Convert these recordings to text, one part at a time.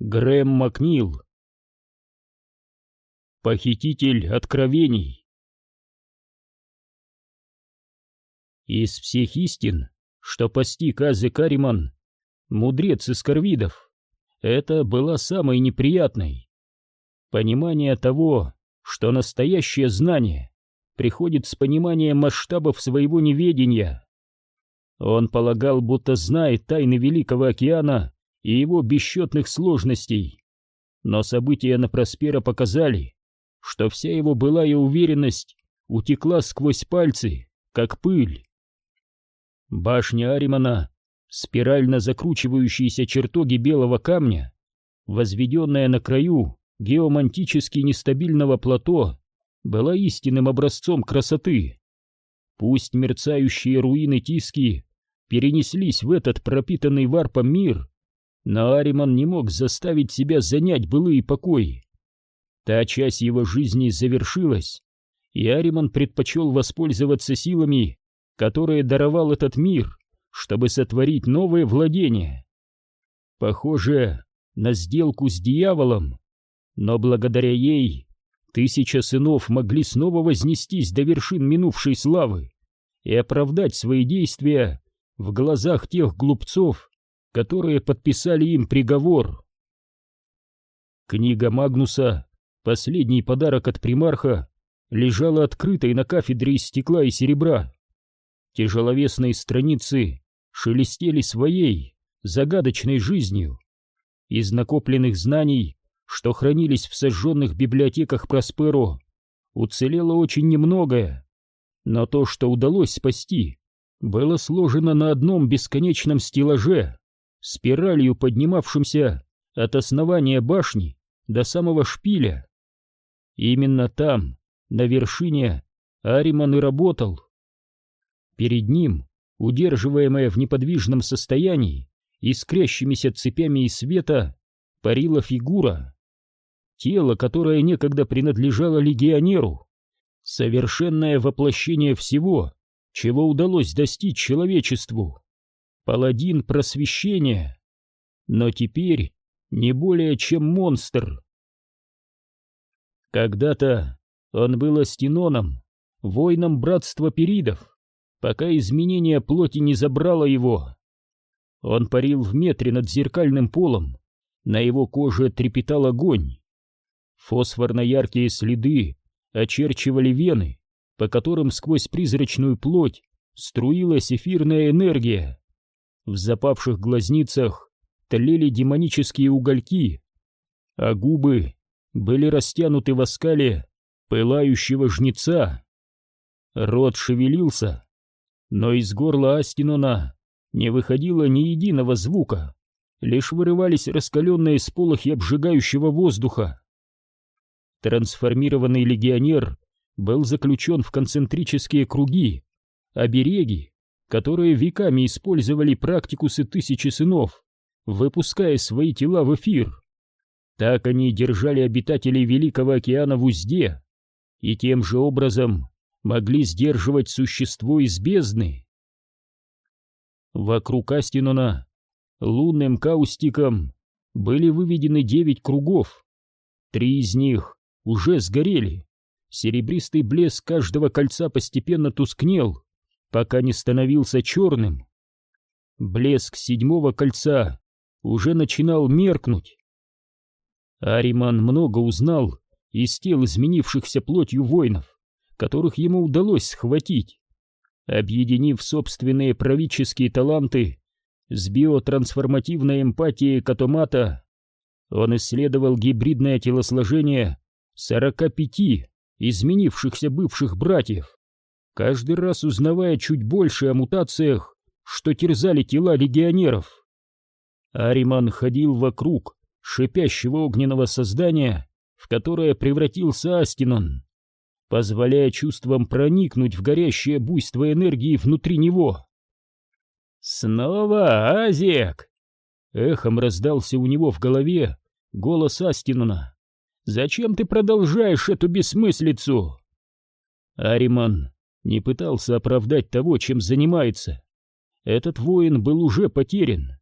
Грэм Макнил. Похититель откровений. Из всех истин, что постиг Азе Кариман, мудрец из корвидов, это была самой неприятной. Понимание того, что настоящее знание приходит с пониманием масштабов своего неведения. Он полагал, будто знает тайны Великого океана и его бесчетных сложностей. Но события на Проспера показали, что вся его былая уверенность утекла сквозь пальцы, как пыль. Башня Аримана, спирально закручивающиеся чертоги белого камня, возведенная на краю геомантически нестабильного плато, была истинным образцом красоты. Пусть мерцающие руины Тиски перенеслись в этот пропитанный варпом мир, но Ариман не мог заставить себя занять былые покои. Та часть его жизни завершилась, и Ариман предпочел воспользоваться силами, которые даровал этот мир, чтобы сотворить новое владение. Похоже на сделку с дьяволом, но благодаря ей тысяча сынов могли снова вознестись до вершин минувшей славы и оправдать свои действия в глазах тех глупцов, которые подписали им приговор. Книга Магнуса, последний подарок от примарха, лежала открытой на кафедре из стекла и серебра. Тяжеловесные страницы шелестели своей, загадочной жизнью. Из накопленных знаний, что хранились в сожженных библиотеках Просперо, уцелело очень немногое, но то, что удалось спасти, было сложено на одном бесконечном стеллаже спиралью поднимавшимся от основания башни до самого шпиля. Именно там, на вершине, Ариман и работал. Перед ним, удерживаемая в неподвижном состоянии, искрящимися цепями из света, парила фигура. Тело, которое некогда принадлежало легионеру, совершенное воплощение всего, чего удалось достичь человечеству паладин просвещения, но теперь не более чем монстр. Когда-то он был астеноном, воином братства перидов, пока изменение плоти не забрало его. Он парил в метре над зеркальным полом, на его коже трепетал огонь. Фосфорно-яркие следы очерчивали вены, по которым сквозь призрачную плоть струилась эфирная энергия. В запавших глазницах тлели демонические угольки, а губы были растянуты в оскале пылающего жнеца. Рот шевелился, но из горла Астинона не выходило ни единого звука, лишь вырывались раскаленные сполохи обжигающего воздуха. Трансформированный легионер был заключен в концентрические круги, обереги которые веками использовали практикусы тысячи сынов, выпуская свои тела в эфир. Так они держали обитателей Великого океана в узде и тем же образом могли сдерживать существо из бездны. Вокруг Астинона лунным каустиком были выведены девять кругов. Три из них уже сгорели. Серебристый блеск каждого кольца постепенно тускнел, пока не становился черным. Блеск седьмого кольца уже начинал меркнуть. Ариман много узнал из тел изменившихся плотью воинов, которых ему удалось схватить. Объединив собственные правительские таланты с биотрансформативной эмпатией Катомата, он исследовал гибридное телосложение 45 изменившихся бывших братьев каждый раз узнавая чуть больше о мутациях, что терзали тела легионеров. Ариман ходил вокруг шипящего огненного создания, в которое превратился Астинон, позволяя чувствам проникнуть в горящее буйство энергии внутри него. «Снова Азек!» Эхом раздался у него в голове голос Астинона. «Зачем ты продолжаешь эту бессмыслицу?» Ариман не пытался оправдать того, чем занимается. Этот воин был уже потерян.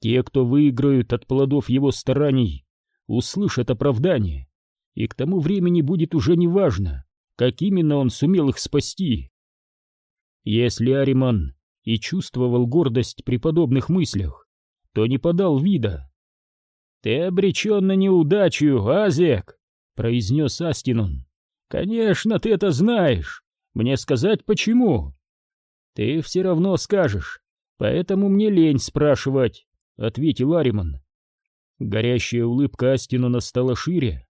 Те, кто выиграют от плодов его стараний, услышат оправдание, и к тому времени будет уже неважно, как именно он сумел их спасти. Если Ариман и чувствовал гордость при подобных мыслях, то не подал вида. «Ты обречен на неудачу, Азек!» — произнес Астинон. «Конечно, ты это знаешь. Мне сказать почему?» «Ты все равно скажешь, поэтому мне лень спрашивать», — ответил Ариман. Горящая улыбка Астинона стала шире.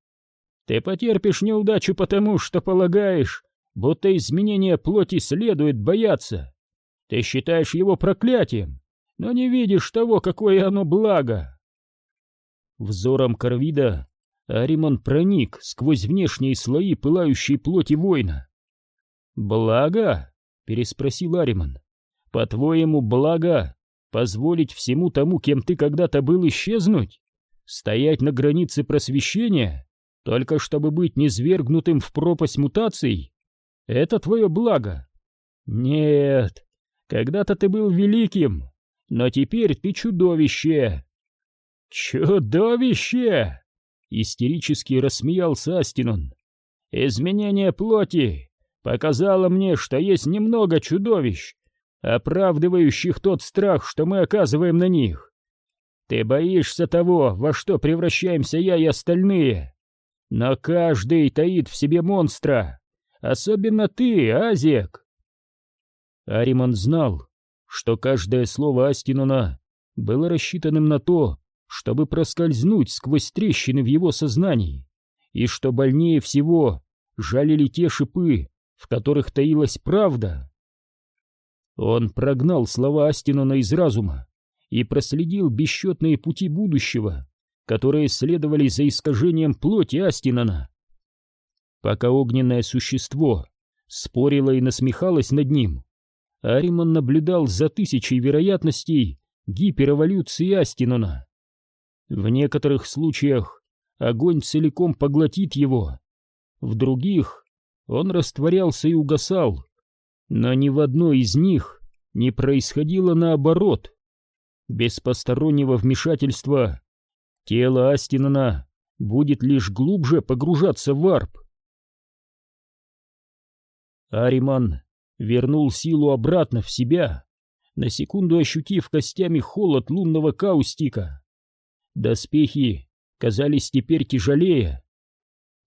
«Ты потерпишь неудачу потому, что полагаешь, будто изменения плоти следует бояться. Ты считаешь его проклятием, но не видишь того, какое оно благо». Взором Корвида Ариман проник сквозь внешние слои пылающей плоти воина. «Благо?» — переспросил Ариман. «По-твоему, благо позволить всему тому, кем ты когда-то был, исчезнуть? Стоять на границе просвещения, только чтобы быть низвергнутым в пропасть мутаций? Это твое благо?» «Нет, когда-то ты был великим, но теперь ты чудовище!» «Чудовище!» Истерически рассмеялся Астинон. «Изменение плоти показало мне, что есть немного чудовищ, оправдывающих тот страх, что мы оказываем на них. Ты боишься того, во что превращаемся я и остальные. Но каждый таит в себе монстра, особенно ты, Азек». Ариман знал, что каждое слово Астинона было рассчитанным на то, чтобы проскользнуть сквозь трещины в его сознании, и что больнее всего жалили те шипы, в которых таилась правда. Он прогнал слова Астинона из разума и проследил бесчетные пути будущего, которые следовали за искажением плоти Астинона. Пока огненное существо спорило и насмехалось над ним, Ариман наблюдал за тысячей вероятностей гиперэволюции Астинона. В некоторых случаях огонь целиком поглотит его, в других он растворялся и угасал, но ни в одной из них не происходило наоборот. Без постороннего вмешательства тело Астинана будет лишь глубже погружаться в варп. Ариман вернул силу обратно в себя, на секунду ощутив костями холод лунного каустика. Доспехи казались теперь тяжелее.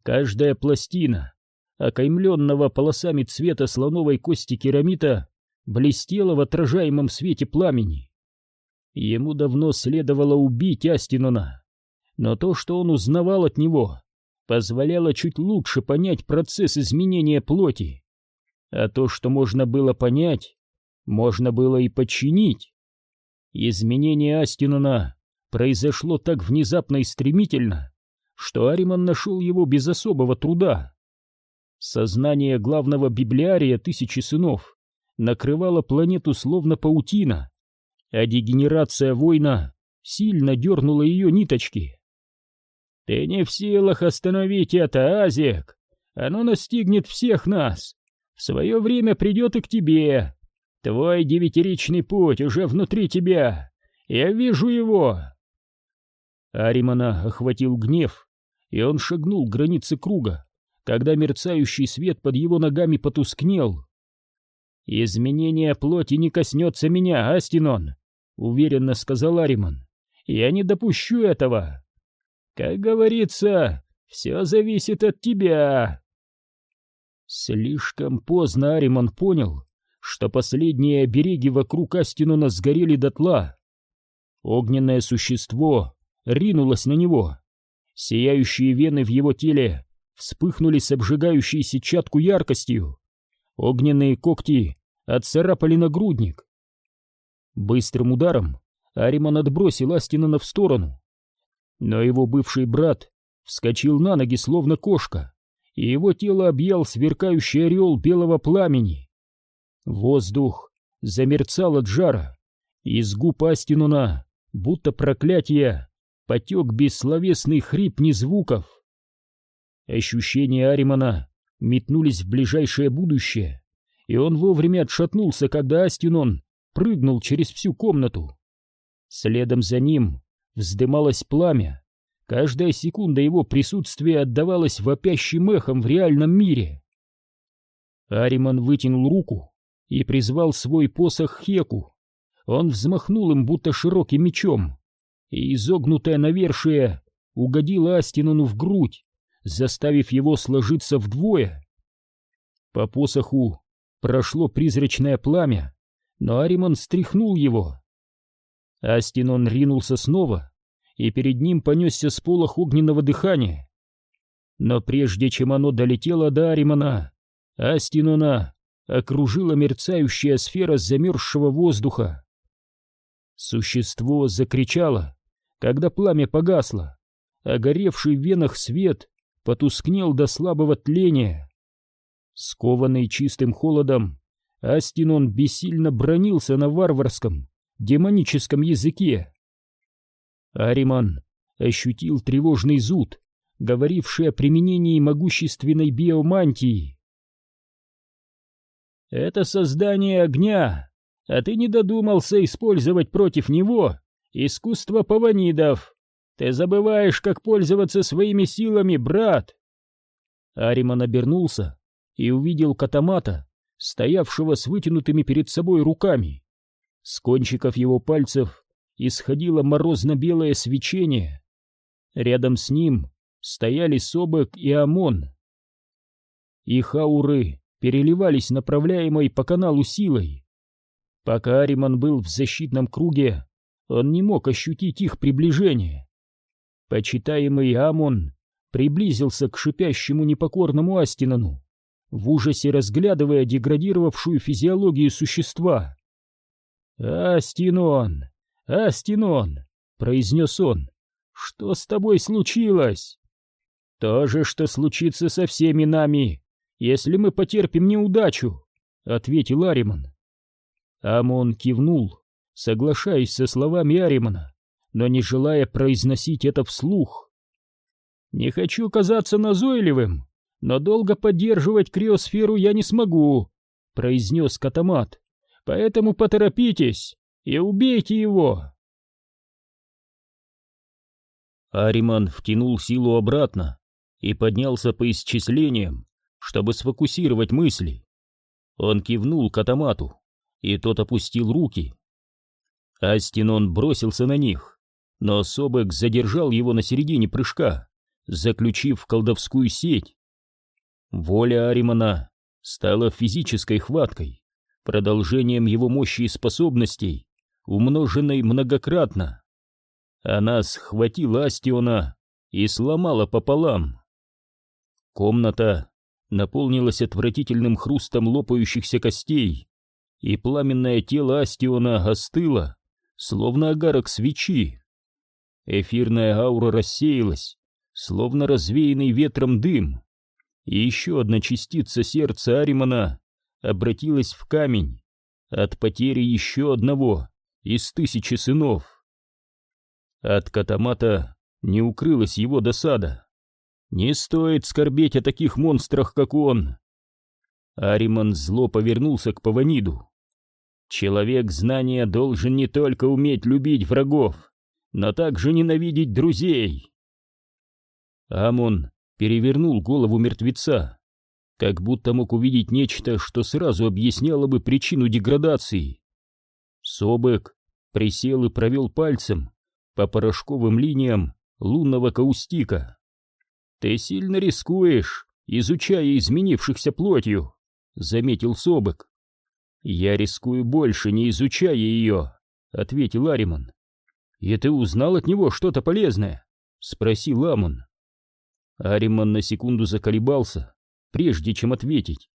Каждая пластина, окаймленного полосами цвета слоновой кости керамита, блестела в отражаемом свете пламени. Ему давно следовало убить Астинона, но то, что он узнавал от него, позволяло чуть лучше понять процесс изменения плоти. А то, что можно было понять, можно было и подчинить. Изменение Астинона произошло так внезапно и стремительно, что Ариман нашел его без особого труда. Сознание главного библиария тысячи сынов накрывало планету словно паутина, а дегенерация война сильно дернула ее ниточки. «Ты не в силах остановить это, Азик! Оно настигнет всех нас! В свое время придет и к тебе! Твой девятиричный путь уже внутри тебя! Я вижу его!» Аримана охватил гнев, и он шагнул к границе круга, когда мерцающий свет под его ногами потускнел. «Изменение плоти не коснется меня, Астинон», — уверенно сказал Ариман. «Я не допущу этого. Как говорится, все зависит от тебя». Слишком поздно Ариман понял, что последние обереги вокруг Астинона сгорели дотла. Огненное существо ринулась на него. Сияющие вены в его теле вспыхнули с обжигающей сетчатку яркостью. Огненные когти отцарапали нагрудник. Быстрым ударом Ариман отбросил Астинана в сторону. Но его бывший брат вскочил на ноги, словно кошка, и его тело объял сверкающий ореол белого пламени. Воздух замерцал от жара, из губ Астинуна, будто проклятие, потек бессловесный хрип ни звуков. Ощущения Аримана метнулись в ближайшее будущее, и он вовремя отшатнулся, когда Астинон прыгнул через всю комнату. Следом за ним вздымалось пламя. Каждая секунда его присутствия отдавалась вопящим эхом в реальном мире. Ариман вытянул руку и призвал свой посох Хеку. Он взмахнул им, будто широким мечом, и изогнутое навершие угодило Астинону в грудь, заставив его сложиться вдвое. По посоху прошло призрачное пламя, но Ариман стряхнул его. Астинон ринулся снова, и перед ним понесся сполох огненного дыхания. Но прежде чем оно долетело до Аримана, Астинона окружила мерцающая сфера замерзшего воздуха. Существо закричало, когда пламя погасло, а горевший в венах свет потускнел до слабого тления. Скованный чистым холодом, Астинон бессильно бронился на варварском, демоническом языке. Ариман ощутил тревожный зуд, говоривший о применении могущественной биомантии. «Это создание огня, а ты не додумался использовать против него искусство паванидов. Ты забываешь, как пользоваться своими силами, брат!» Ариман обернулся и увидел катамата, стоявшего с вытянутыми перед собой руками. С кончиков его пальцев исходило морозно-белое свечение. Рядом с ним стояли Собек и Амон. Их ауры переливались направляемой по каналу силой. Пока Ариман был в защитном круге, он не мог ощутить их приближение. Почитаемый Амон приблизился к шипящему непокорному Астинану в ужасе разглядывая деградировавшую физиологию существа. «Астинон! Астинон!» — произнес он. «Что с тобой случилось?» «То же, что случится со всеми нами, если мы потерпим неудачу», — ответил Ариман. Амон кивнул, соглашаясь со словами Аримана, но не желая произносить это вслух. «Не хочу казаться назойливым, но долго поддерживать криосферу я не смогу», — произнес Катамат. «Поэтому поторопитесь и убейте его». Ариман втянул силу обратно и поднялся по исчислениям, чтобы сфокусировать мысли. Он кивнул Катамату, и тот опустил руки. Астинон бросился на них, но Собек задержал его на середине прыжка, заключив колдовскую сеть. Воля Аримана стала физической хваткой, продолжением его мощи и способностей, умноженной многократно. Она схватила Астиона и сломала пополам. Комната наполнилась отвратительным хрустом лопающихся костей, и пламенное тело Астиона остыло, словно огарок свечи. Эфирная аура рассеялась, словно развеянный ветром дым и еще одна частица сердца Аримана обратилась в камень от потери еще одного из тысячи сынов. От катамата не укрылась его досада. Не стоит скорбеть о таких монстрах, как он. Ариман зло повернулся к Паваниду. Человек знания должен не только уметь любить врагов, но также ненавидеть друзей. Амон перевернул голову мертвеца, как будто мог увидеть нечто, что сразу объясняло бы причину деградации. Собек присел и провел пальцем по порошковым линиям лунного каустика. «Ты сильно рискуешь, изучая изменившихся плотью», — заметил Собек. «Я рискую больше, не изучая ее», — ответил Ариман. «И ты узнал от него что-то полезное?» — спросил Амон. Ариман на секунду заколебался, прежде чем ответить.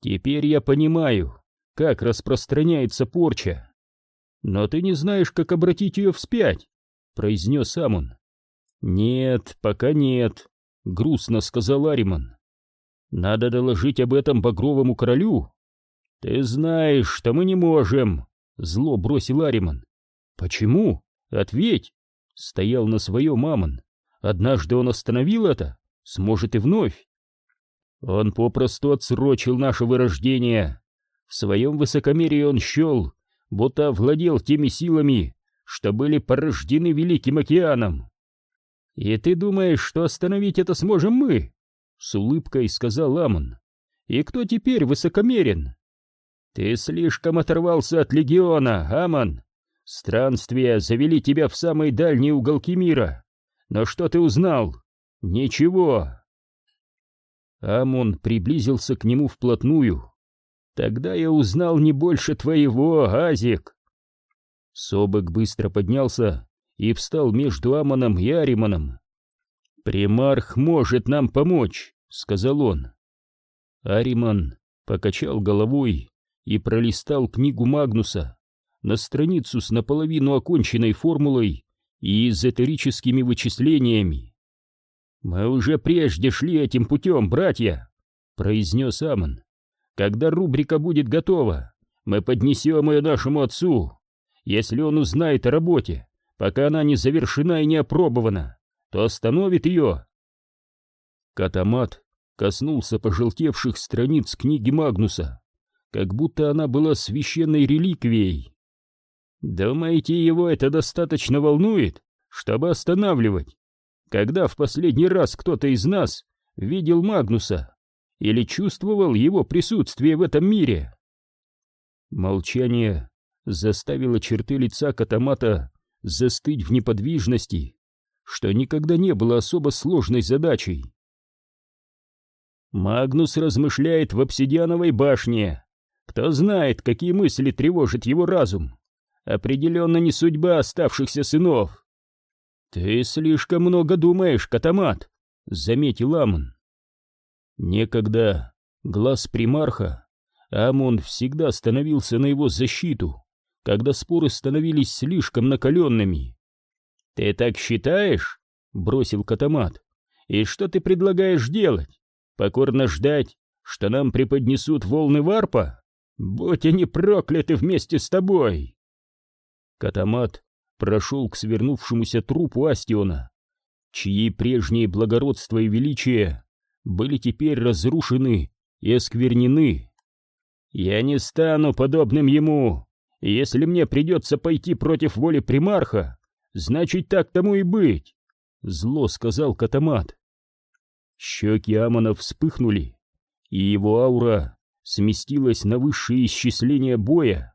«Теперь я понимаю, как распространяется порча. Но ты не знаешь, как обратить ее вспять», — произнес Амон. «Нет, пока нет», — грустно сказал Ариман. «Надо доложить об этом Багровому королю». «Ты знаешь, что мы не можем», — зло бросил Ариман. «Почему? Ответь!» — стоял на своем Амон. Однажды он остановил это, сможет и вновь. Он попросту отсрочил наше вырождение. В своем высокомерии он счел, будто владел теми силами, что были порождены Великим океаном. И ты думаешь, что остановить это сможем мы? С улыбкой сказал Амон. И кто теперь высокомерен? Ты слишком оторвался от легиона, Амон. Странствия завели тебя в самые дальние уголки мира. Но что ты узнал? Ничего. Амон приблизился к нему вплотную. Тогда я узнал не больше твоего, Азик. Собек быстро поднялся и встал между Амоном и Ариманом. «Примарх может нам помочь», — сказал он. Ариман покачал головой и пролистал книгу Магнуса на страницу с наполовину оконченной формулой и эзотерическими вычислениями. «Мы уже прежде шли этим путем, братья», — произнес Амон. «Когда рубрика будет готова, мы поднесем ее нашему отцу. Если он узнает о работе, пока она не завершена и не опробована, то остановит ее». Катамат коснулся пожелтевших страниц книги Магнуса, как будто она была священной реликвией. «Думаете, его это достаточно волнует, чтобы останавливать? Когда в последний раз кто-то из нас видел Магнуса или чувствовал его присутствие в этом мире?» Молчание заставило черты лица Катамата застыть в неподвижности, что никогда не было особо сложной задачей. Магнус размышляет в обсидиановой башне. Кто знает, какие мысли тревожит его разум. Определенно не судьба оставшихся сынов. «Ты слишком много думаешь, Катамат», — заметил Амон. Некогда глаз примарха, Амон всегда становился на его защиту, когда споры становились слишком накаленными. «Ты так считаешь?» — бросил Катамат. «И что ты предлагаешь делать? Покорно ждать, что нам преподнесут волны варпа? Будь они прокляты вместе с тобой!» Катамат прошел к свернувшемуся трупу Астиона, чьи прежние благородство и величие были теперь разрушены и осквернены. «Я не стану подобным ему, если мне придется пойти против воли примарха, значит так тому и быть!» Зло сказал Катамат. Щеки Амона вспыхнули, и его аура сместилась на высшее исчисление боя.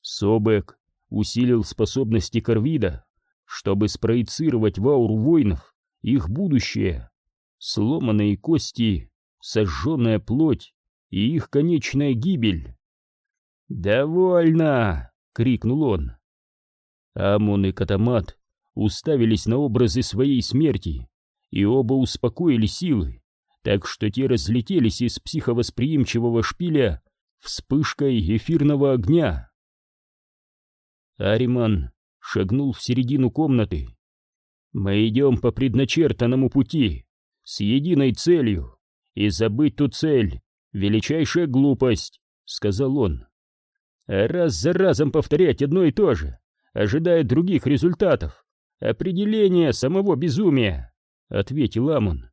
Собек усилил способности Корвида, чтобы спроецировать в ауру воинов их будущее, сломанные кости, сожженная плоть и их конечная гибель. «Довольно!» — крикнул он. Амон и Катамат уставились на образы своей смерти, и оба успокоили силы, так что те разлетелись из психовосприимчивого шпиля вспышкой эфирного огня. Ариман шагнул в середину комнаты. «Мы идем по предначертанному пути, с единой целью, и забыть ту цель — величайшая глупость», — сказал он. «А раз за разом повторять одно и то же, ожидая других результатов, определение самого безумия», — ответил Амон.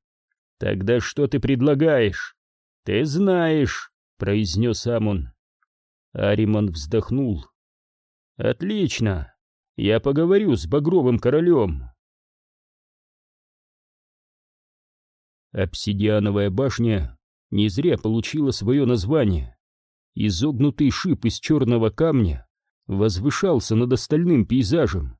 «Тогда что ты предлагаешь?» «Ты знаешь», — произнес Амон. Ариман вздохнул. Отлично. Я поговорю с Багровым королем. Обсидиановая башня не зря получила свое название. Изогнутый шип из черного камня возвышался над остальным пейзажем.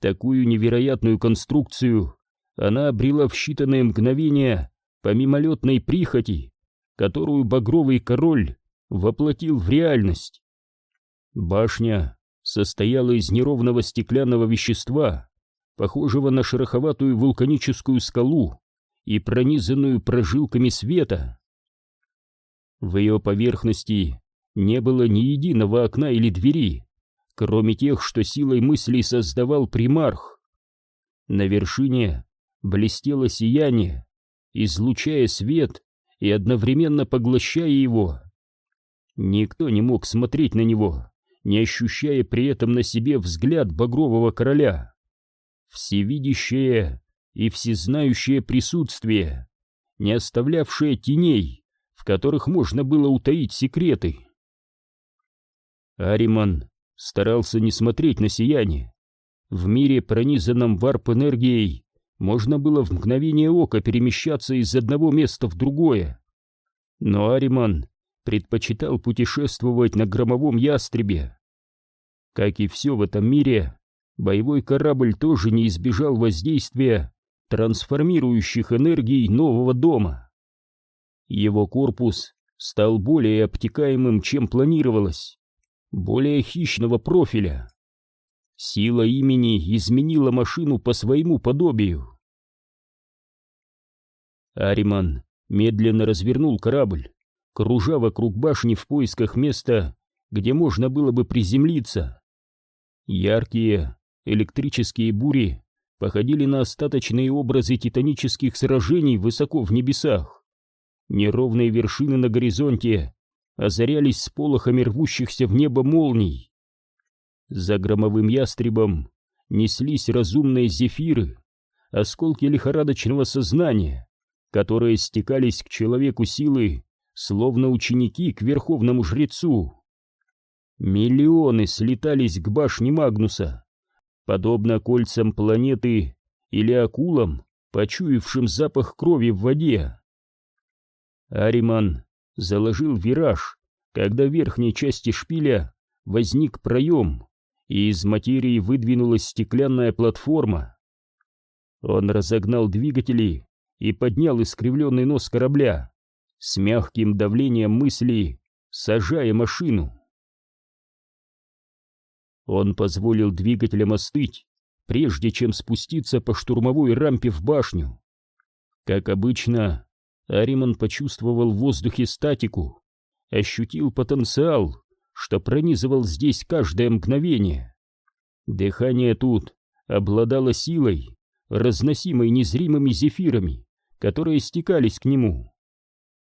Такую невероятную конструкцию она обрела в считанные мгновения по мимолетной прихоти, которую багровый король воплотил в реальность. Башня состояла из неровного стеклянного вещества, похожего на шероховатую вулканическую скалу и пронизанную прожилками света. В ее поверхности не было ни единого окна или двери, кроме тех, что силой мыслей создавал примарх. На вершине блестело сияние, излучая свет и одновременно поглощая его. Никто не мог смотреть на него, не ощущая при этом на себе взгляд багрового короля. Всевидящее и всезнающее присутствие, не оставлявшее теней, в которых можно было утаить секреты. Ариман старался не смотреть на сияние. В мире, пронизанном варп-энергией, можно было в мгновение ока перемещаться из одного места в другое. Но Ариман предпочитал путешествовать на громовом ястребе. Как и все в этом мире, боевой корабль тоже не избежал воздействия трансформирующих энергий нового дома. Его корпус стал более обтекаемым, чем планировалось, более хищного профиля. Сила имени изменила машину по своему подобию. Ариман медленно развернул корабль, кружа вокруг башни в поисках места, где можно было бы приземлиться. Яркие электрические бури походили на остаточные образы титанических сражений высоко в небесах. Неровные вершины на горизонте озарялись сполохами рвущихся в небо молний. За громовым ястребом неслись разумные зефиры, осколки лихорадочного сознания, которые стекались к человеку силы, словно ученики к верховному жрецу. Миллионы слетались к башне Магнуса, подобно кольцам планеты или акулам, почуявшим запах крови в воде. Ариман заложил вираж, когда в верхней части шпиля возник проем, и из материи выдвинулась стеклянная платформа. Он разогнал двигатели и поднял искривленный нос корабля, с мягким давлением мысли, сажая машину. Он позволил двигателям остыть, прежде чем спуститься по штурмовой рампе в башню. Как обычно, Ариман почувствовал в воздухе статику, ощутил потенциал, что пронизывал здесь каждое мгновение. Дыхание тут обладало силой, разносимой незримыми зефирами, которые стекались к нему.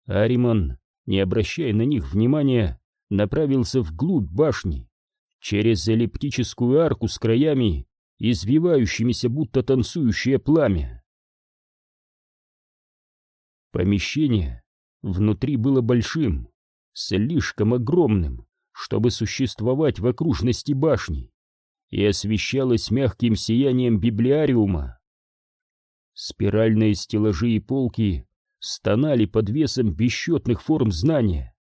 Ариман, не обращая на них внимания, направился вглубь башни, через эллиптическую арку с краями, извивающимися будто танцующее пламя. Помещение внутри было большим, слишком огромным, чтобы существовать в окружности башни, и освещалось мягким сиянием библиариума. Спиральные стеллажи и полки стонали под весом бесчетных форм знания,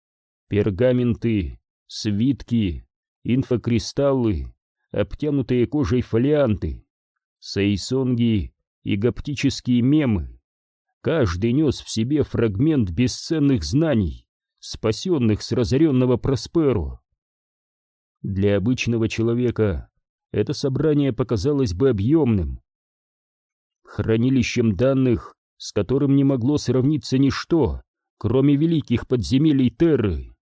пергаменты, свитки, инфокристаллы, обтянутые кожей фолианты, сейсонги и гаптические мемы. Каждый нес в себе фрагмент бесценных знаний, спасенных с разоренного Просперо. Для обычного человека это собрание показалось бы объемным, хранилищем данных, с которым не могло сравниться ничто, кроме великих подземелий Терры.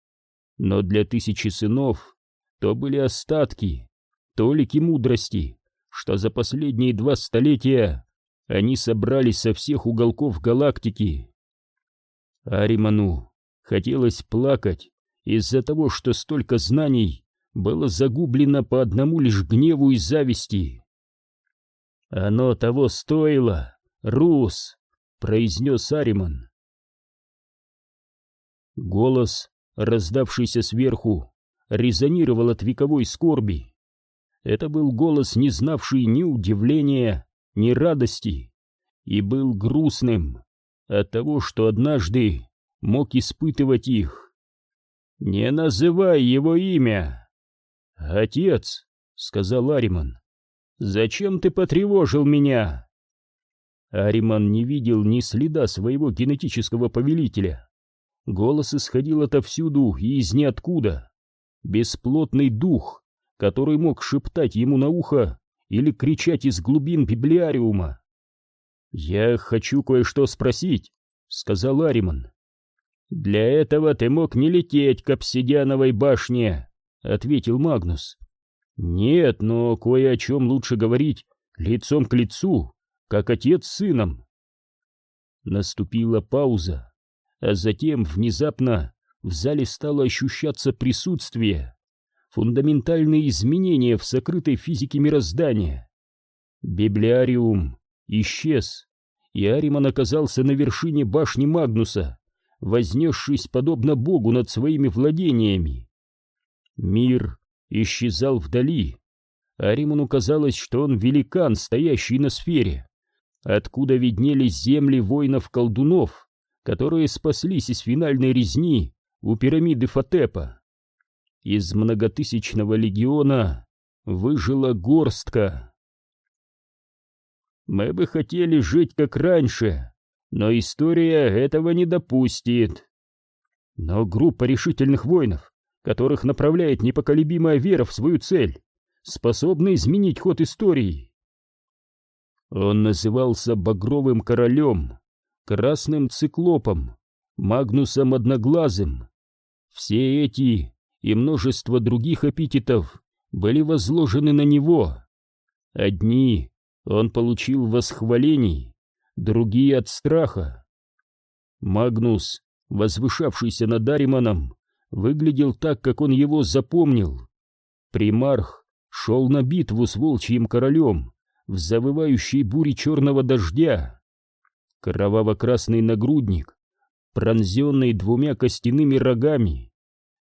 Но для тысячи сынов то были остатки, толики мудрости, что за последние два столетия они собрались со всех уголков галактики. Ариману хотелось плакать из-за того, что столько знаний было загублено по одному лишь гневу и зависти. «Оно того стоило, Рус!» — произнес Ариман. Голос, раздавшийся сверху, резонировал от вековой скорби. Это был голос, не знавший ни удивления, ни радости, и был грустным от того, что однажды мог испытывать их. «Не называй его имя!» «Отец!» — сказал Ариман. «Зачем ты потревожил меня?» Ариман не видел ни следа своего генетического повелителя. Голос исходил отовсюду и из ниоткуда. Бесплотный дух, который мог шептать ему на ухо или кричать из глубин библиариума. «Я хочу кое-что спросить», — сказал Ариман. «Для этого ты мог не лететь к обсидиановой башне», — ответил Магнус. «Нет, но кое о чем лучше говорить лицом к лицу, как отец с сыном». Наступила пауза, а затем внезапно в зале стало ощущаться присутствие фундаментальные изменения в сокрытой физике мироздания. Библиариум исчез, и Ариман оказался на вершине башни Магнуса, вознесшись подобно Богу над своими владениями. Мир исчезал вдали. Аримону казалось, что он великан, стоящий на сфере, откуда виднелись земли воинов-колдунов, которые спаслись из финальной резни у пирамиды Фатепа. Из многотысячного легиона выжила горстка. Мы бы хотели жить как раньше, но история этого не допустит. Но группа решительных воинов, которых направляет непоколебимая вера в свою цель, способна изменить ход истории. Он назывался Багровым Королем, Красным Циклопом, Магнусом Одноглазым. Все эти и множество других эпитетов были возложены на него. Одни он получил восхвалений, другие от страха. Магнус, возвышавшийся над Ариманом, выглядел так, как он его запомнил. Примарх шел на битву с волчьим королем в завывающей буре черного дождя. Кроваво-красный нагрудник, пронзенный двумя костяными рогами,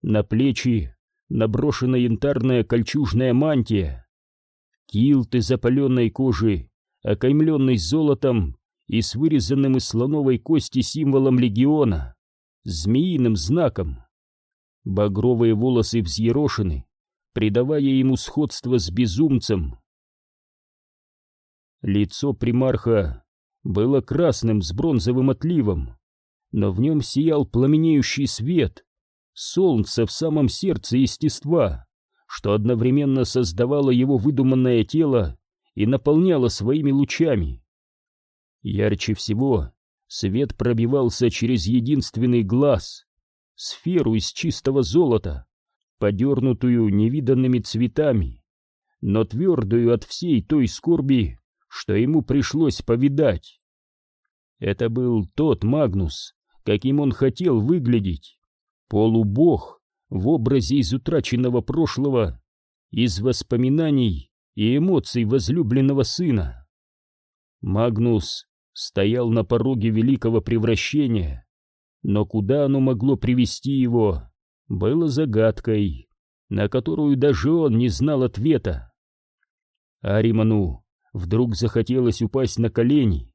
на плечи наброшена янтарная кольчужная мантия, килт из запаленной кожи, окаймленный золотом и с вырезанным из слоновой кости символом легиона, змеиным знаком. Багровые волосы взъерошены, придавая ему сходство с безумцем. Лицо примарха было красным с бронзовым отливом, но в нем сиял пламенеющий свет, солнце в самом сердце естества, что одновременно создавало его выдуманное тело и наполняло своими лучами. Ярче всего свет пробивался через единственный глаз, сферу из чистого золота, подернутую невиданными цветами, но твердую от всей той скорби, что ему пришлось повидать. Это был тот Магнус, каким он хотел выглядеть, полубог в образе из утраченного прошлого, из воспоминаний и эмоций возлюбленного сына. Магнус стоял на пороге великого превращения, но куда оно могло привести его, было загадкой, на которую даже он не знал ответа. Ариману вдруг захотелось упасть на колени.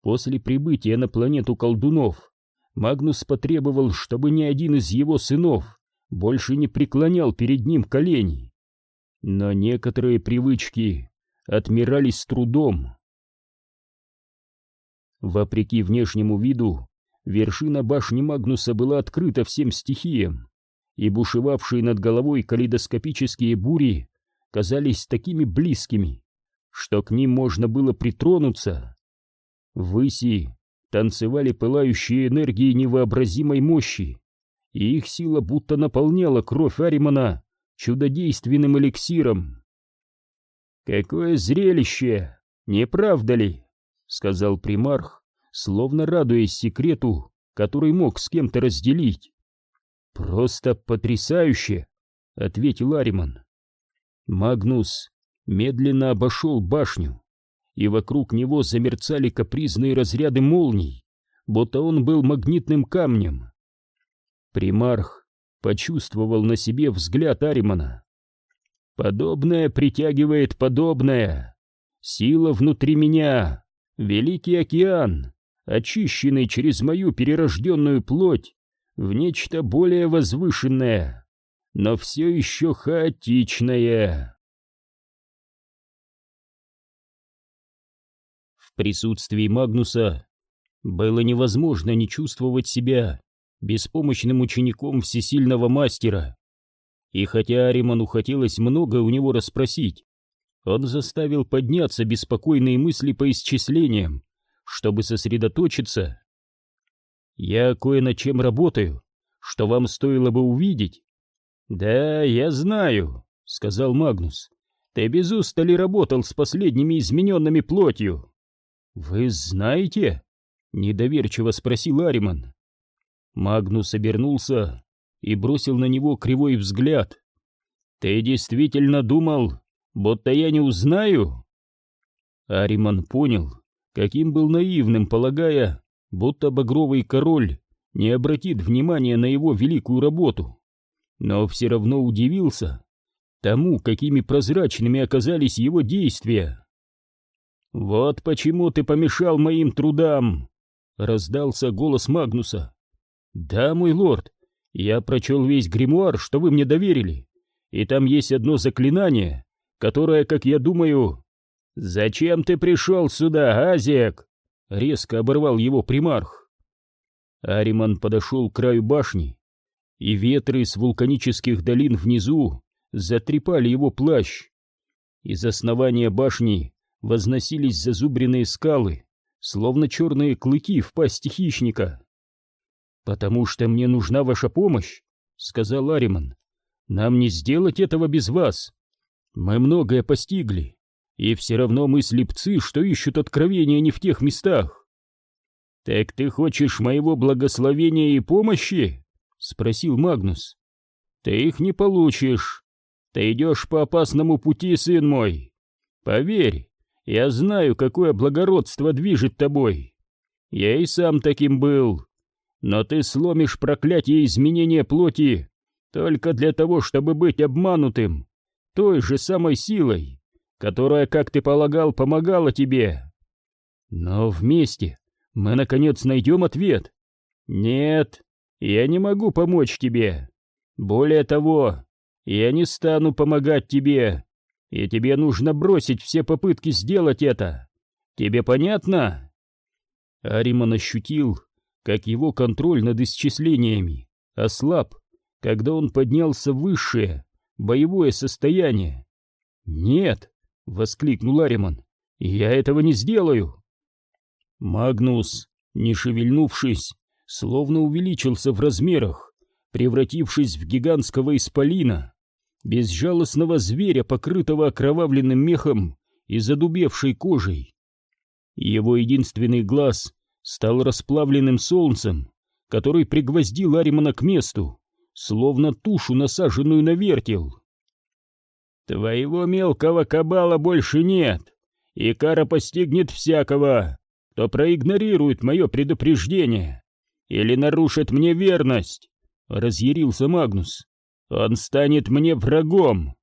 После прибытия на планету колдунов Магнус потребовал, чтобы ни один из его сынов больше не преклонял перед ним колени. Но некоторые привычки отмирались с трудом. Вопреки внешнему виду, вершина башни Магнуса была открыта всем стихиям, и бушевавшие над головой калейдоскопические бури казались такими близкими, что к ним можно было притронуться. Выси танцевали пылающие энергии невообразимой мощи, и их сила будто наполняла кровь Аримана чудодейственным эликсиром. «Какое зрелище! Не правда ли?» — сказал примарх, словно радуясь секрету, который мог с кем-то разделить. «Просто потрясающе!» — ответил Ариман. Магнус медленно обошел башню, и вокруг него замерцали капризные разряды молний, будто он был магнитным камнем. Примарх почувствовал на себе взгляд Аримана. «Подобное притягивает подобное. Сила внутри меня, великий океан, очищенный через мою перерожденную плоть в нечто более возвышенное, но все еще хаотичное». В присутствии Магнуса было невозможно не чувствовать себя беспомощным учеником всесильного мастера. И хотя Ариману хотелось много у него расспросить, он заставил подняться беспокойные мысли по исчислениям, чтобы сосредоточиться. «Я кое над чем работаю, что вам стоило бы увидеть». «Да, я знаю», — сказал Магнус. «Ты без устали работал с последними измененными плотью». «Вы знаете?» — недоверчиво спросил Ариман. Магнус обернулся и бросил на него кривой взгляд. «Ты действительно думал, будто я не узнаю?» Ариман понял, каким был наивным, полагая, будто багровый король не обратит внимания на его великую работу, но все равно удивился, тому, какими прозрачными оказались его действия. «Вот почему ты помешал моим трудам!» — раздался голос Магнуса. «Да, мой лорд, я прочел весь гримуар, что вы мне доверили, и там есть одно заклинание, которое, как я думаю...» «Зачем ты пришел сюда, Азиак?» — резко оборвал его примарх. Ариман подошел к краю башни, и ветры с вулканических долин внизу затрепали его плащ. Из основания башни возносились зазубренные скалы, словно черные клыки в пасти хищника. «Потому что мне нужна ваша помощь», — сказал Ариман. «Нам не сделать этого без вас. Мы многое постигли, и все равно мы слепцы, что ищут откровения не в тех местах». «Так ты хочешь моего благословения и помощи?» — спросил Магнус. «Ты их не получишь. Ты идешь по опасному пути, сын мой. Поверь, я знаю, какое благородство движет тобой. Я и сам таким был. Но ты сломишь проклятие изменения плоти только для того, чтобы быть обманутым той же самой силой, которая, как ты полагал, помогала тебе. Но вместе мы, наконец, найдем ответ. Нет, я не могу помочь тебе. Более того, я не стану помогать тебе, и тебе нужно бросить все попытки сделать это. Тебе понятно?» Ариман ощутил, как его контроль над исчислениями ослаб, когда он поднялся в высшее, боевое состояние. «Нет!» — воскликнул Ариман. «Я этого не сделаю!» Магнус, не шевельнувшись, словно увеличился в размерах, превратившись в гигантского исполина безжалостного зверя, покрытого окровавленным мехом и задубевшей кожей. Его единственный глаз стал расплавленным солнцем, который пригвоздил Аримана к месту, словно тушу, насаженную на вертел. «Твоего мелкого кабала больше нет, и кара постигнет всякого, кто проигнорирует мое предупреждение или нарушит мне верность», — разъярился Магнус. Он станет мне врагом.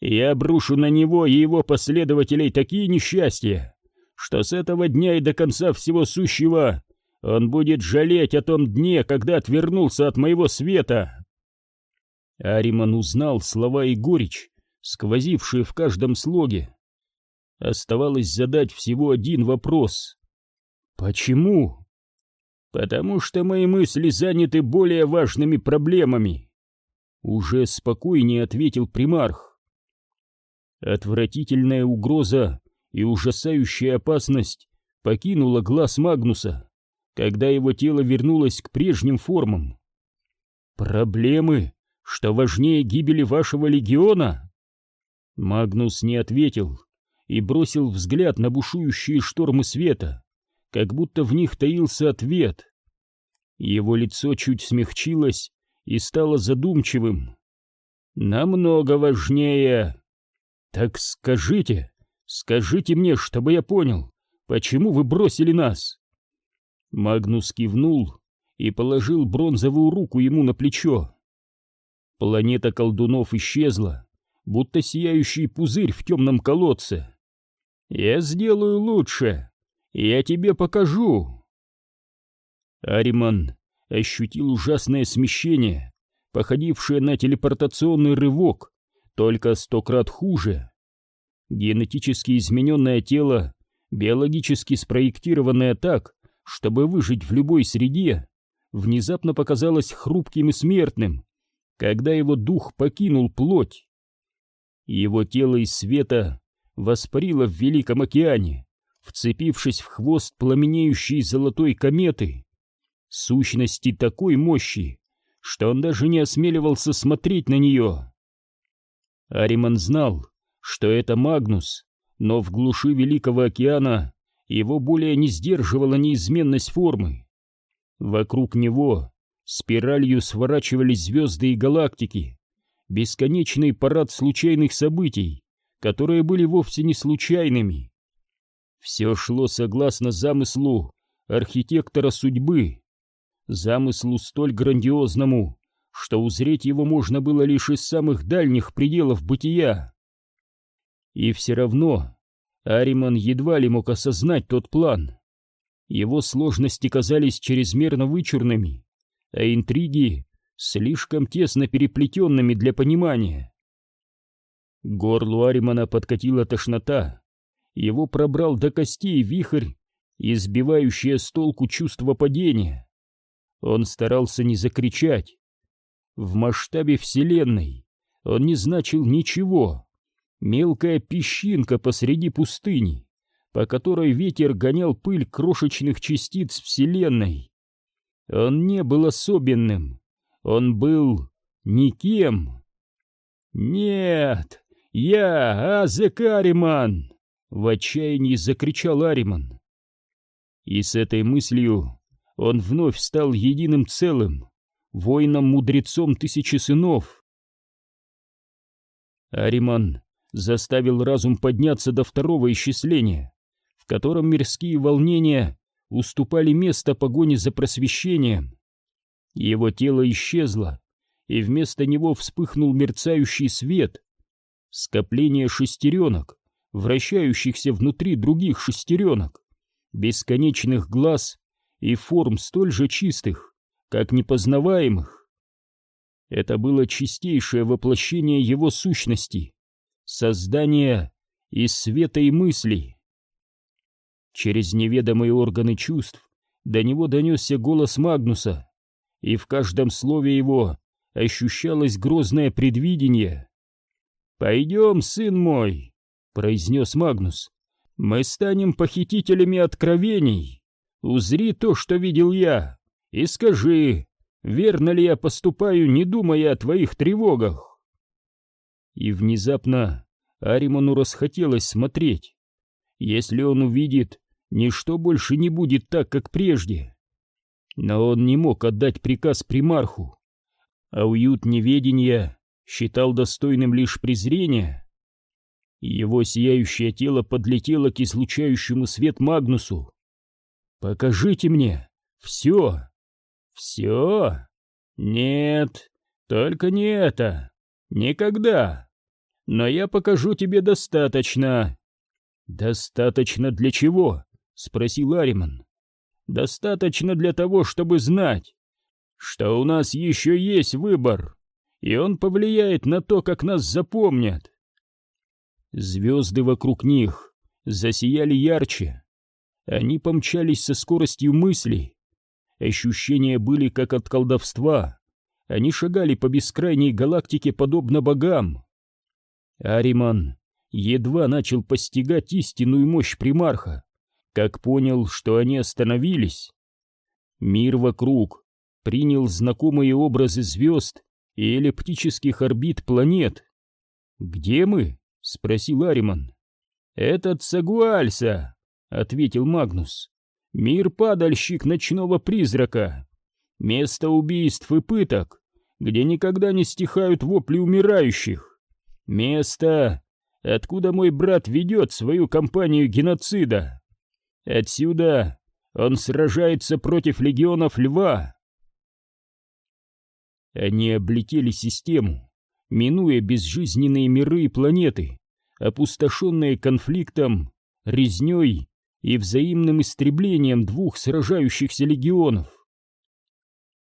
Я обрушу на него и его последователей такие несчастья, что с этого дня и до конца всего сущего он будет жалеть о том дне, когда отвернулся от моего света. Ариман узнал слова и горечь, сквозившие в каждом слоге. Оставалось задать всего один вопрос. Почему? Потому что мои мысли заняты более важными проблемами. Уже спокойнее ответил примарх. Отвратительная угроза и ужасающая опасность покинула глаз Магнуса, когда его тело вернулось к прежним формам. «Проблемы, что важнее гибели вашего легиона?» Магнус не ответил и бросил взгляд на бушующие штормы света, как будто в них таился ответ. Его лицо чуть смягчилось, и стало задумчивым. «Намного важнее!» «Так скажите, скажите мне, чтобы я понял, почему вы бросили нас?» Магнус кивнул и положил бронзовую руку ему на плечо. Планета колдунов исчезла, будто сияющий пузырь в темном колодце. «Я сделаю лучше, я тебе покажу!» Ариман ощутил ужасное смещение, походившее на телепортационный рывок, только сто крат хуже. Генетически измененное тело, биологически спроектированное так, чтобы выжить в любой среде, внезапно показалось хрупким и смертным, когда его дух покинул плоть. Его тело из света воспарило в Великом океане, вцепившись в хвост пламенеющей золотой кометы сущности такой мощи, что он даже не осмеливался смотреть на нее. Ариман знал, что это Магнус, но в глуши Великого океана его более не сдерживала неизменность формы. Вокруг него спиралью сворачивались звезды и галактики, бесконечный парад случайных событий, которые были вовсе не случайными. Все шло согласно замыслу архитектора судьбы, замыслу столь грандиозному, что узреть его можно было лишь из самых дальних пределов бытия. И все равно Ариман едва ли мог осознать тот план. Его сложности казались чрезмерно вычурными, а интриги слишком тесно переплетенными для понимания. Горлу Аримана подкатила тошнота, его пробрал до костей вихрь, избивающее с толку чувство падения. Он старался не закричать. В масштабе Вселенной он не значил ничего. Мелкая песчинка посреди пустыни, по которой ветер гонял пыль крошечных частиц Вселенной. Он не был особенным, он был никем. «Нет, я Азекариман!» — в отчаянии закричал Ариман. И с этой мыслью он вновь стал единым целым, воином-мудрецом тысячи сынов. Ариман заставил разум подняться до второго исчисления, в котором мирские волнения уступали место погоне за просвещением. Его тело исчезло, и вместо него вспыхнул мерцающий свет. Скопление шестеренок, вращающихся внутри других шестеренок, бесконечных глаз и форм столь же чистых, как непознаваемых. Это было чистейшее воплощение его сущности, создание из света и мыслей. Через неведомые органы чувств до него донесся голос Магнуса, и в каждом слове его ощущалось грозное предвидение. «Пойдем, сын мой», — произнес Магнус, — «мы станем похитителями откровений. Узри то, что видел я, и скажи, верно ли я поступаю, не думая о твоих тревогах». И внезапно Аримону расхотелось смотреть. Если он увидит, ничто больше не будет так, как прежде. Но он не мог отдать приказ примарху, а уют неведения считал достойным лишь презрения. Его сияющее тело подлетело к излучающему свет Магнусу. «Покажите мне все!» «Все? Нет, только не это. Никогда. Но я покажу тебе достаточно». «Достаточно для чего?» — спросил Ариман. «Достаточно для того, чтобы знать, что у нас еще есть выбор, и он повлияет на то, как нас запомнят». Звезды вокруг них засияли ярче. Они помчались со скоростью мысли. Ощущения были как от колдовства. Они шагали по бескрайней галактике подобно богам. Ариман едва начал постигать истинную мощь примарха, как понял, что они остановились. Мир вокруг принял знакомые образы звезд и эллиптических орбит планет. «Где мы?» — спросил Ариман. «Этот Сагуальса», — ответил Магнус. «Мир-падальщик ночного призрака. Место убийств и пыток, где никогда не стихают вопли умирающих. Место, откуда мой брат ведет свою кампанию геноцида. Отсюда он сражается против легионов льва». Они облетели систему, минуя безжизненные миры и планеты, опустошенные конфликтом, резней и взаимным истреблением двух сражающихся легионов.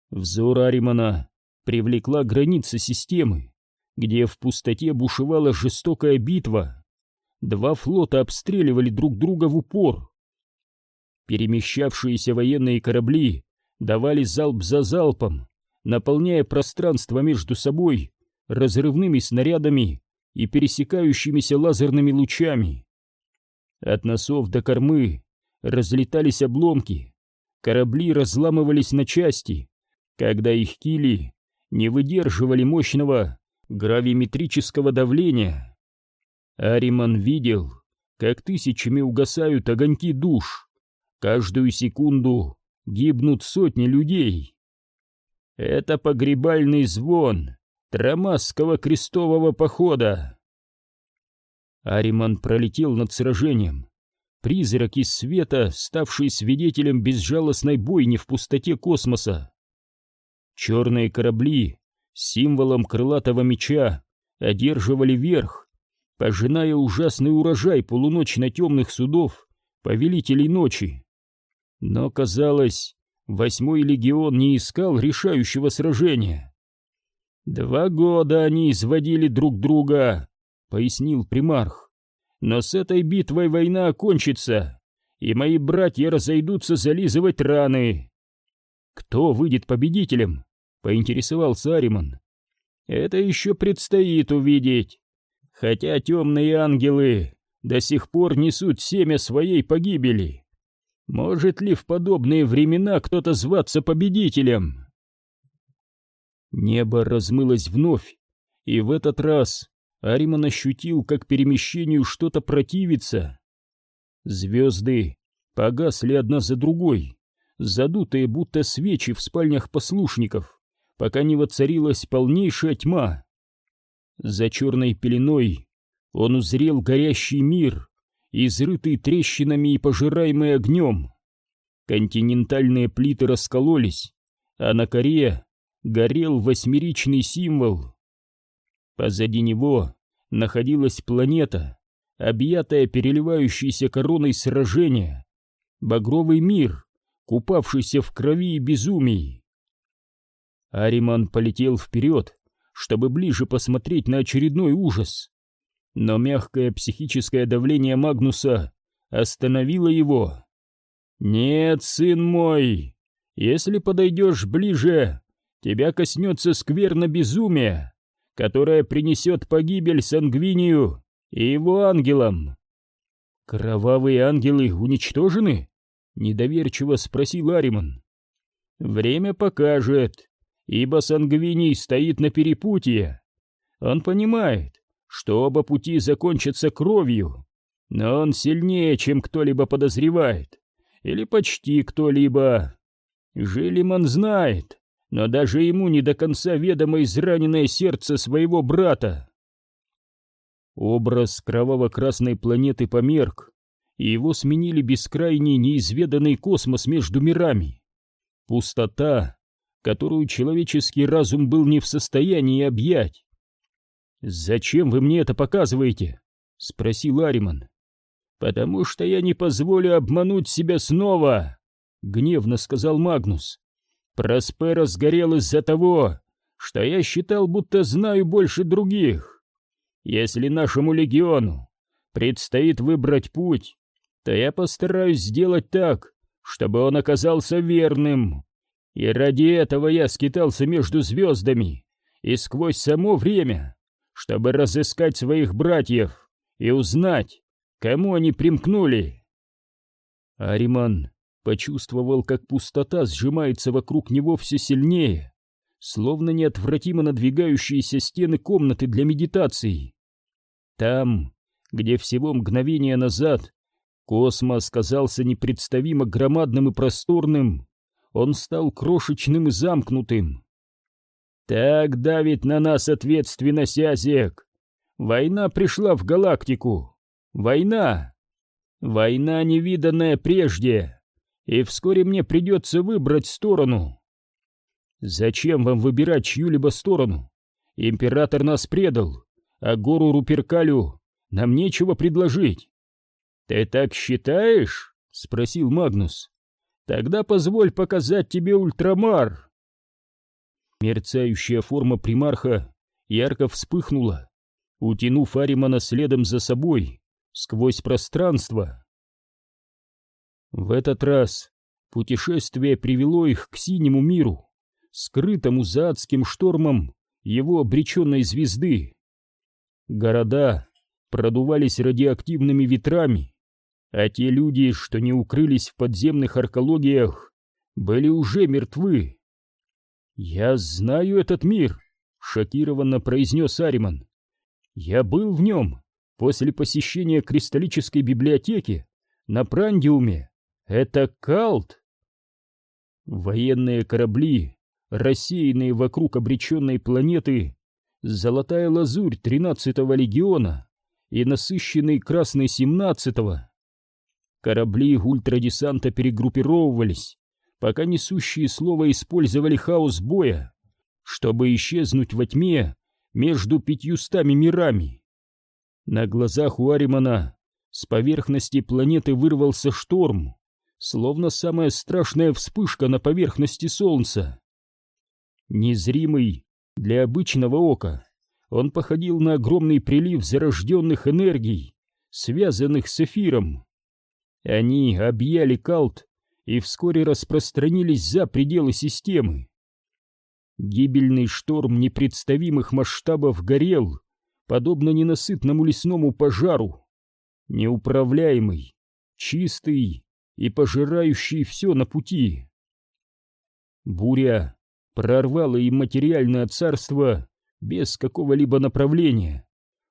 Взор Аримана привлекла граница системы, где в пустоте бушевала жестокая битва. Два флота обстреливали друг друга в упор. Перемещавшиеся военные корабли давали залп за залпом, наполняя пространство между собой разрывными снарядами и пересекающимися лазерными лучами. От носов до кормы разлетались обломки, корабли разламывались на части, когда их кили не выдерживали мощного гравиметрического давления. Ариман видел, как тысячами угасают огоньки душ, каждую секунду гибнут сотни людей. Это погребальный звон Трамасского крестового похода. Ариман пролетел над сражением. Призрак из света, ставший свидетелем безжалостной бойни в пустоте космоса. Черные корабли символом крылатого меча одерживали верх, пожиная ужасный урожай полуночно-темных судов повелителей ночи. Но, казалось, восьмой легион не искал решающего сражения. «Два года они изводили друг друга», — пояснил примарх. «Но с этой битвой война окончится, и мои братья разойдутся зализывать раны». «Кто выйдет победителем?» — поинтересовался Ариман. «Это еще предстоит увидеть. Хотя темные ангелы до сих пор несут семя своей погибели. Может ли в подобные времена кто-то зваться победителем? Небо размылось вновь, и в этот раз Ариман ощутил, как перемещению что-то противится. Звезды погасли одна за другой, задутые будто свечи в спальнях послушников, пока не воцарилась полнейшая тьма. За черной пеленой он узрел горящий мир, изрытый трещинами и пожираемый огнем. Континентальные плиты раскололись, а на коре горел восьмеричный символ. Позади него находилась планета, объятая переливающейся короной сражения, багровый мир, купавшийся в крови и безумии. Ариман полетел вперед, чтобы ближе посмотреть на очередной ужас. Но мягкое психическое давление Магнуса остановило его. «Нет, сын мой, если подойдешь ближе, тебя коснется скверно безумие, которое принесет погибель Сангвинию и его ангелам». «Кровавые ангелы уничтожены?» — недоверчиво спросил Ариман. «Время покажет, ибо Сангвиний стоит на перепутье. Он понимает, что оба пути закончатся кровью, но он сильнее, чем кто-либо подозревает, или почти кто-либо. Жилиман знает, но даже ему не до конца ведомо израненное сердце своего брата. Образ кроваво-красной планеты померк, и его сменили бескрайний неизведанный космос между мирами. Пустота, которую человеческий разум был не в состоянии объять. «Зачем вы мне это показываете?» — спросил Ариман. «Потому что я не позволю обмануть себя снова!» — гневно сказал Магнус. «Проспера сгорел из-за того, что я считал, будто знаю больше других. Если нашему легиону предстоит выбрать путь, то я постараюсь сделать так, чтобы он оказался верным. И ради этого я скитался между звездами и сквозь само время чтобы разыскать своих братьев и узнать, кому они примкнули. Ариман почувствовал, как пустота сжимается вокруг него все сильнее, словно неотвратимо надвигающиеся стены комнаты для медитации. Там, где всего мгновение назад космос казался непредставимо громадным и просторным, он стал крошечным и замкнутым. Так давит на нас ответственность Азек. Война пришла в галактику. Война. Война, невиданная прежде. И вскоре мне придется выбрать сторону. Зачем вам выбирать чью-либо сторону? Император нас предал, а гору Руперкалю нам нечего предложить. Ты так считаешь? Спросил Магнус. Тогда позволь показать тебе ультрамар. Мерцающая форма примарха ярко вспыхнула, утянув Аримана следом за собой сквозь пространство. В этот раз путешествие привело их к синему миру, скрытому за адским штормом его обреченной звезды. Города продувались радиоактивными ветрами, а те люди, что не укрылись в подземных аркологиях, были уже мертвы. «Я знаю этот мир», — шокированно произнес Ариман. «Я был в нем после посещения кристаллической библиотеки на Прандиуме. Это Калт!» Военные корабли, рассеянные вокруг обреченной планеты, золотая лазурь тринадцатого легиона и насыщенный красный семнадцатого. Корабли ультрадесанта перегруппировывались, пока несущие слово использовали хаос боя, чтобы исчезнуть во тьме между пятьюстами мирами. На глазах у Аримана с поверхности планеты вырвался шторм, словно самая страшная вспышка на поверхности Солнца. Незримый для обычного ока, он походил на огромный прилив зарожденных энергий, связанных с эфиром. Они объяли Калт и вскоре распространились за пределы системы. Гибельный шторм непредставимых масштабов горел, подобно ненасытному лесному пожару, неуправляемый, чистый и пожирающий все на пути. Буря прорвала им материальное царство без какого-либо направления,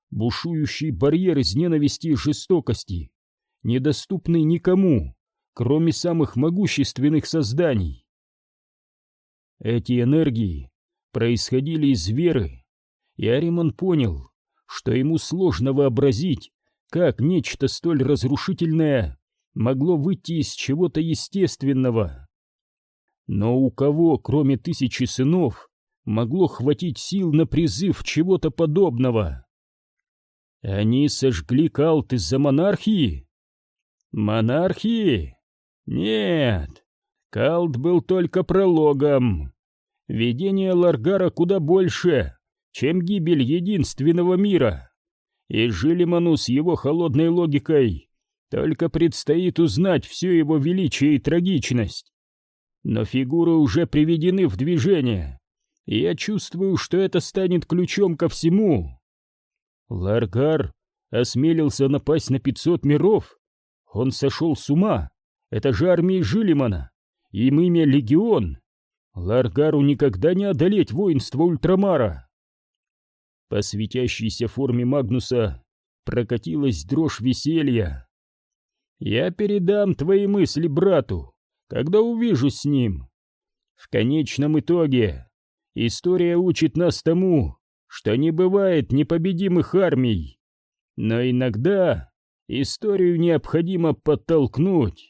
бушующий барьер из ненависти и жестокости, недоступный никому, кроме самых могущественных созданий. Эти энергии происходили из веры, и Ариман понял, что ему сложно вообразить, как нечто столь разрушительное могло выйти из чего-то естественного. Но у кого, кроме тысячи сынов, могло хватить сил на призыв чего-то подобного? Они сожгли калт из-за монархии? Монархии? Нет, Калт был только прологом. Видение Ларгара куда больше, чем гибель единственного мира. И Жилиману с его холодной логикой только предстоит узнать все его величие и трагичность. Но фигуры уже приведены в движение, и я чувствую, что это станет ключом ко всему. Ларгар осмелился напасть на пятьсот миров. Он сошел с ума. Это же армия Жилимана. Им имя Легион. Ларгару никогда не одолеть воинство Ультрамара. По светящейся форме Магнуса прокатилась дрожь веселья. Я передам твои мысли брату, когда увижусь с ним. В конечном итоге история учит нас тому, что не бывает непобедимых армий. Но иногда историю необходимо подтолкнуть.